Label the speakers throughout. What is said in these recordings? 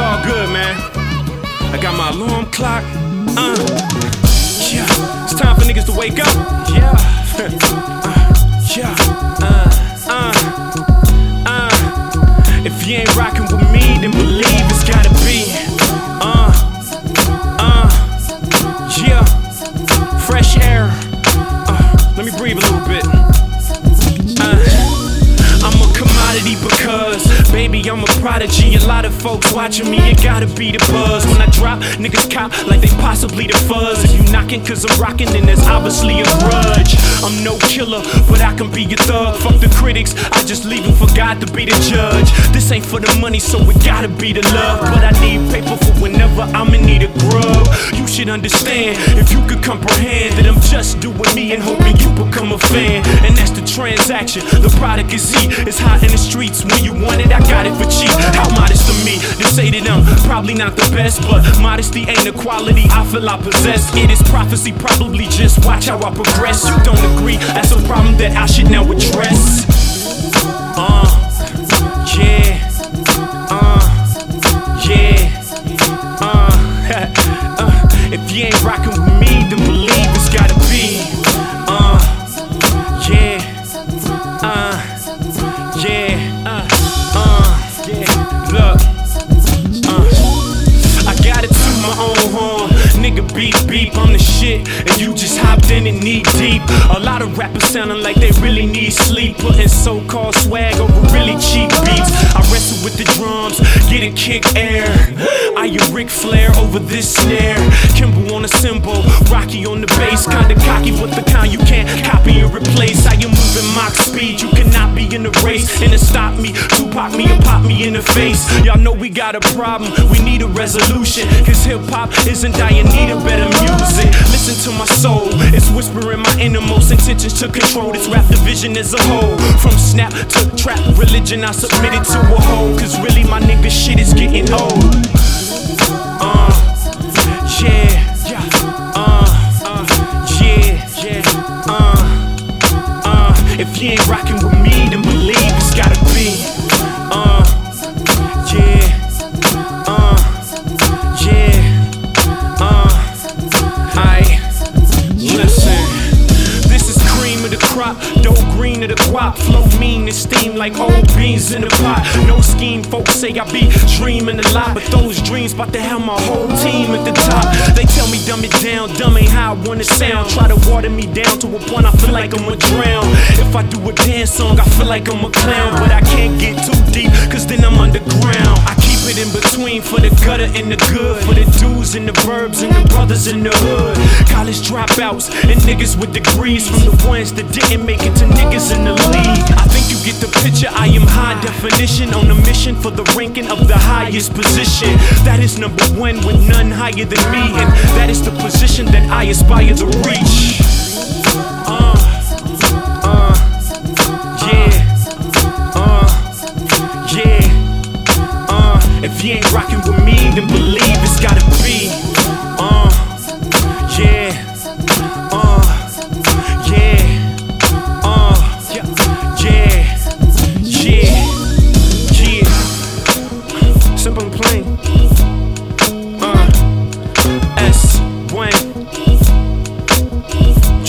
Speaker 1: all good, man. I got my alarm clock. Uh, yeah. It's time for niggas to wake up. Yeah. uh, yeah. A lot of folks watching me, it gotta be the buzz. When I drop, niggas cop like they possibly the fuzz. If you knocking cause I'm rocking, then there's obviously a grudge. I'm no killer, but I can be a thug. Fuck the critics, I just leave them for God to be the judge. This ain't for the money, so it gotta be the love. But I need paper for whenever I'm in need of grub. You should understand if you could comprehend that I'm just doing me and hoping you become a fan. And that's the transaction. The product is heat, it's hot in the streets. When you want it, I got it for cheap. To say that I'm probably not the best, but modesty ain't a quality I feel I possess. It is prophecy, probably just watch how I progress. You don't agree, that's a problem that I should now address. Uh, beep beep, I'm the shit. And you just hopped in and knee deep. A lot of rappers sounding like they really need sleep. Putting so called swag over really cheap beats. I wrestle with the drums, getting kick air. I am Ric Flair over this snare. Kimball on a cymbal, Rocky on the bass. Kinda cocky with the kind you can't copy and replace. I am moving Mach speed, you cannot in the race. And to stop me, Tupac me and pop me in the face. Y'all know we got a problem, we need a resolution. Cause hip hop isn't dying, need a better music. Listen to my soul, it's whispering my innermost intentions to control this rap division as a whole. From snap to trap religion, I submitted to a whole. Cause really, my nigga shit is getting old. Uh, yeah, uh, uh, yeah, yeah, uh, uh. If you ain't rocking like old beans in the pot. No scheme, folks say I be dreaming a lot, but those dreams about to have my whole team at the top. They tell me dumb it down, dumb ain't how I wanna sound. Try to water me down to a point I feel like I'ma drown. If I do a dance song, I feel like I'm a clown, but I can't get too deep, cause then I'm underground. I between for the gutter and the good, for the dudes and the verbs and the brothers in the hood. College dropouts and niggas with degrees from the ones that didn't make it to niggas in the league. I think you get the picture. I am high definition on a mission for the ranking of the highest position. That is number one with none higher than me, and that is the position that I aspire to reach. Uh,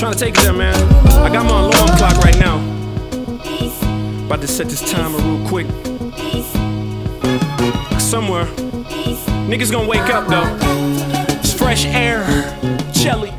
Speaker 1: Trying to take it there, man. I got my alarm clock right now. About to set this timer real quick. Somewhere, niggas gonna wake up though. It's fresh air, jelly.